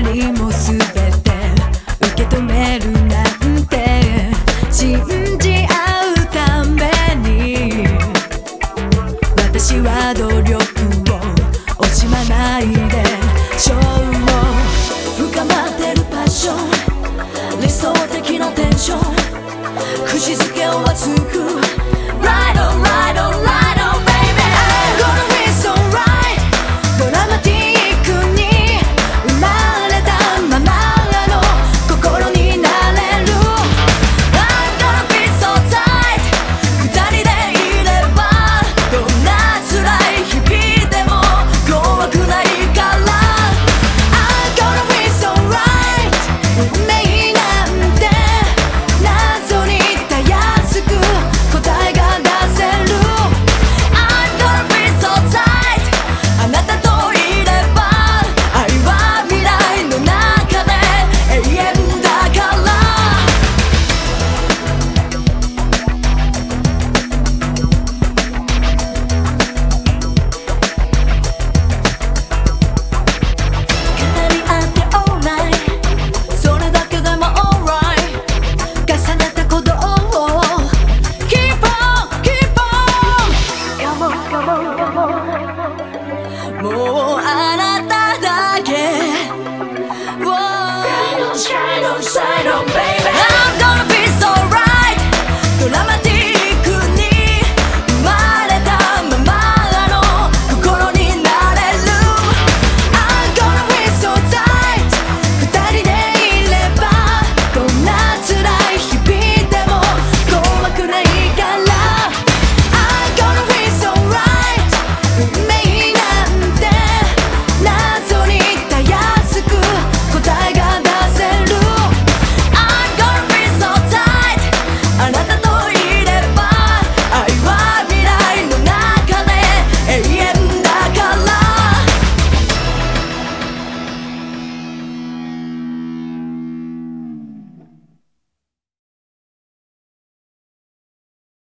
りも全て受け止めるなんて信じ合うために私は努力を惜しまないで勝負深まってるパッション理想的なテンション。く付づけを熱く